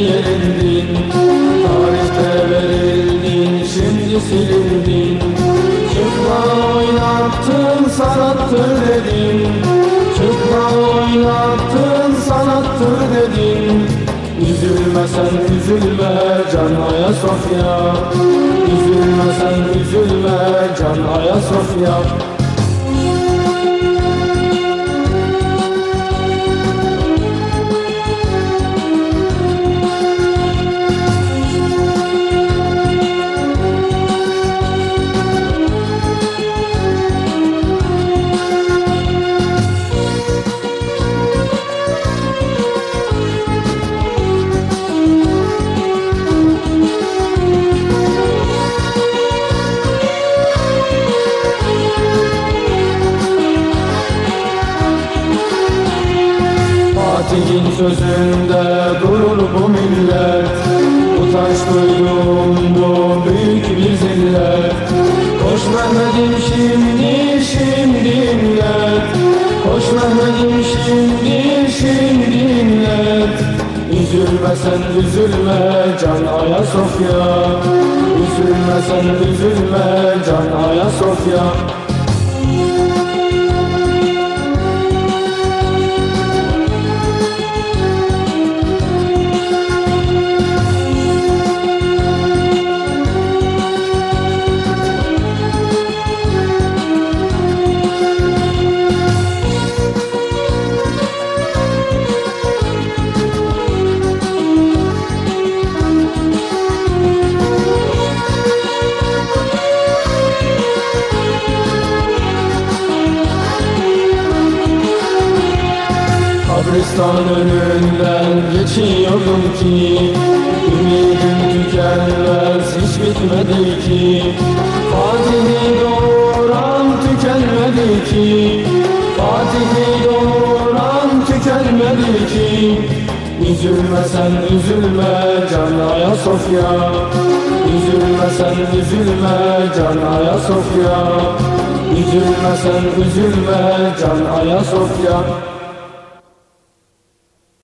yerindin Tarihte verildin şimdi silindin. Çıkma oynattın sanattır dedin. Çıkma oynattın sanattır dedin. Üzülme sen üzülme Can Ayasofya Üzülme sen üzülme Can Ayasofya Fatih'in sözünde durur bu millet. Utanç duydum bu büyük bir zillet. Koş Mehmet'im şimdi şimdi inlet Koş Mehmet'im şimdi şimdi inlet Üzülme sen üzülme Can Ayasofya Üzülme sen üzülme Can Ayasofya Kabristan önünden geçiyordum ki Ümidim tükenmez hiç bitmedi ki. Fatih'i doğuran tükenmedi ki Fatih'i doğuran tükenmedi ki. Üzülme sen üzülme Can Ayasofya Üzülme sen üzülme Can Ayasofya Üzülme sen üzülme Can Ayasofya